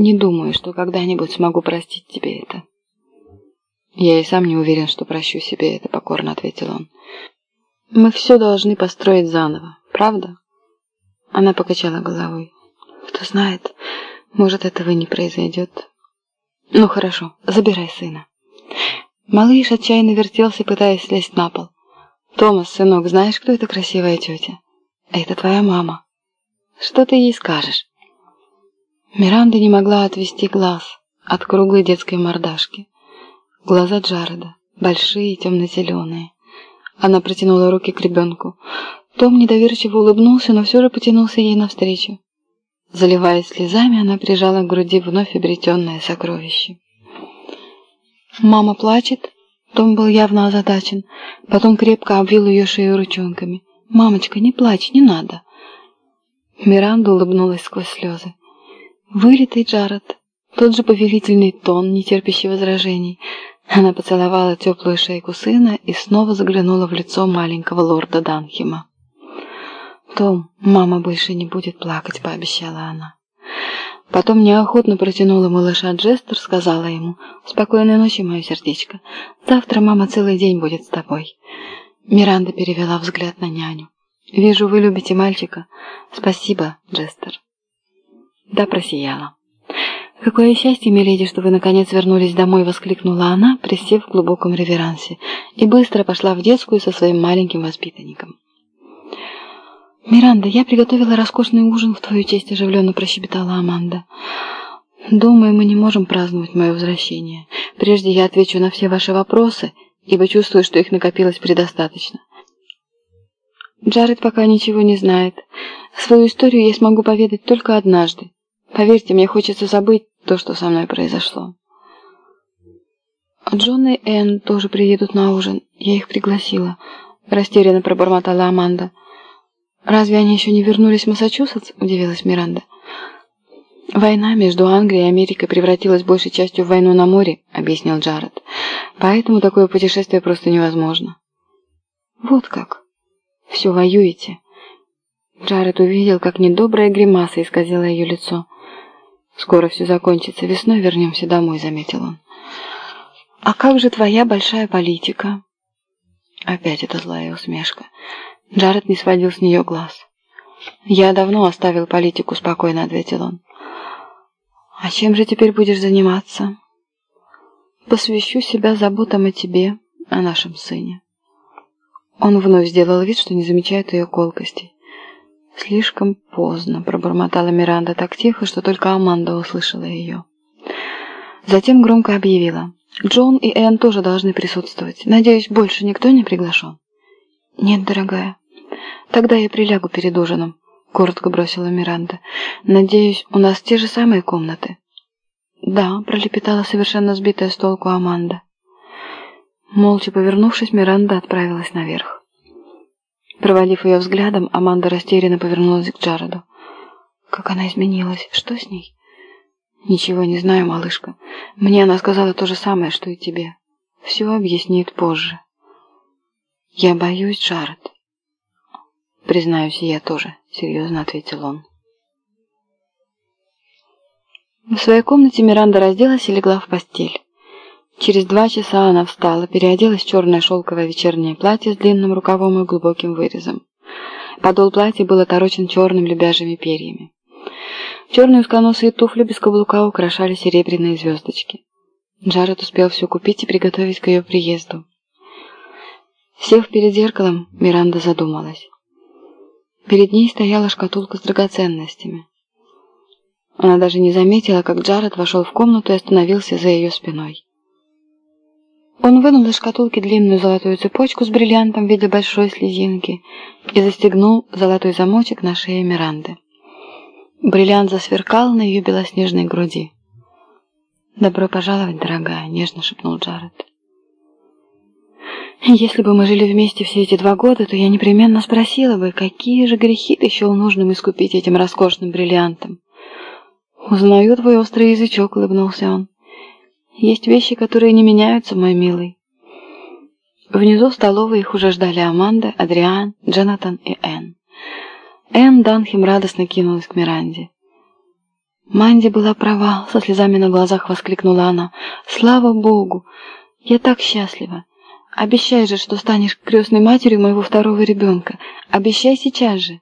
не думаю, что когда-нибудь смогу простить тебе это. Я и сам не уверен, что прощу себе это, покорно ответил он. Мы все должны построить заново, правда? Она покачала головой. Кто знает, может, этого не произойдет. Ну хорошо, забирай сына. Малыш отчаянно вертелся, пытаясь слезть на пол. «Томас, сынок, знаешь, кто эта красивая тетя?» «Это твоя мама. Что ты ей скажешь?» Миранда не могла отвести глаз от круглой детской мордашки. Глаза Джареда, большие и темно-зеленые. Она протянула руки к ребенку. Том недоверчиво улыбнулся, но все же потянулся ей навстречу. Заливаясь слезами, она прижала к груди вновь обретенное сокровище. «Мама плачет?» Том был явно озадачен. Потом крепко обвил ее шею ручонками. «Мамочка, не плачь, не надо!» Миранда улыбнулась сквозь слезы. Вылитый Джаред, тот же повелительный тон, не терпящий возражений. Она поцеловала теплую шейку сына и снова заглянула в лицо маленького лорда Данхима. «Том, мама больше не будет плакать», — пообещала она. Потом неохотно протянула малыша Джестер, сказала ему, «Спокойной ночи, мое сердечко. Завтра мама целый день будет с тобой». Миранда перевела взгляд на няню. «Вижу, вы любите мальчика. Спасибо, Джестер». Да, просияла. «Какое счастье, миледи, что вы наконец вернулись домой!» — воскликнула она, присев в глубоком реверансе, и быстро пошла в детскую со своим маленьким воспитанником. «Миранда, я приготовила роскошный ужин в твою честь», — оживленно прощебетала Аманда. «Думаю, мы не можем праздновать мое возвращение. Прежде я отвечу на все ваши вопросы, ибо чувствую, что их накопилось предостаточно. Джаред пока ничего не знает. Свою историю я смогу поведать только однажды. Поверьте, мне хочется забыть то, что со мной произошло. Джон и Энн тоже приедут на ужин. Я их пригласила. Растерянно пробормотала Аманда. «Разве они еще не вернулись в Массачусетс?» – удивилась Миранда. «Война между Англией и Америкой превратилась большей частью в войну на море», – объяснил Джаред. «Поэтому такое путешествие просто невозможно». «Вот как? Все воюете?» Джаред увидел, как недобрая гримаса исказила ее лицо. «Скоро все закончится. Весной вернемся домой», — заметил он. «А как же твоя большая политика?» Опять эта злая усмешка. Джаред не сводил с нее глаз. «Я давно оставил политику», — спокойно ответил он. «А чем же теперь будешь заниматься?» «Посвящу себя заботам о тебе, о нашем сыне». Он вновь сделал вид, что не замечает ее колкостей. «Слишком поздно», — пробормотала Миранда так тихо, что только Аманда услышала ее. Затем громко объявила. «Джон и Энн тоже должны присутствовать. Надеюсь, больше никто не приглашен?» «Нет, дорогая. Тогда я прилягу перед ужином», — коротко бросила Миранда. «Надеюсь, у нас те же самые комнаты?» «Да», — пролепетала совершенно сбитая с толку Аманда. Молча повернувшись, Миранда отправилась наверх. Проводив ее взглядом, Аманда растерянно повернулась к Джареду. Как она изменилась? Что с ней? Ничего не знаю, малышка. Мне она сказала то же самое, что и тебе. Все объяснит позже. Я боюсь, Джаред. Признаюсь, я тоже, серьезно ответил он. В своей комнате Миранда разделась и легла в постель. Через два часа она встала, переоделась в черное шелковое вечернее платье с длинным рукавом и глубоким вырезом. Подол платья был оторочен черным лебяжьими перьями. Черные узконосые туфли без каблука украшали серебряные звездочки. Джаред успел все купить и приготовить к ее приезду. Сев перед зеркалом, Миранда задумалась. Перед ней стояла шкатулка с драгоценностями. Она даже не заметила, как Джаред вошел в комнату и остановился за ее спиной. Он вынул из шкатулки длинную золотую цепочку с бриллиантом в виде большой слезинки и застегнул золотой замочек на шее Миранды. Бриллиант засверкал на ее белоснежной груди. «Добро пожаловать, дорогая», — нежно шепнул Джаред. «Если бы мы жили вместе все эти два года, то я непременно спросила бы, какие же грехи ты счел нужным искупить этим роскошным бриллиантом». «Узнаю твой острый язычок», — улыбнулся он. Есть вещи, которые не меняются, мой милый. Внизу в столовой их уже ждали Аманда, Адриан, Джонатан и Энн. Энн Данхем радостно кинулась к Миранде. Манди была права, со слезами на глазах воскликнула она. Слава Богу! Я так счастлива. Обещай же, что станешь крестной матерью моего второго ребенка. Обещай сейчас же.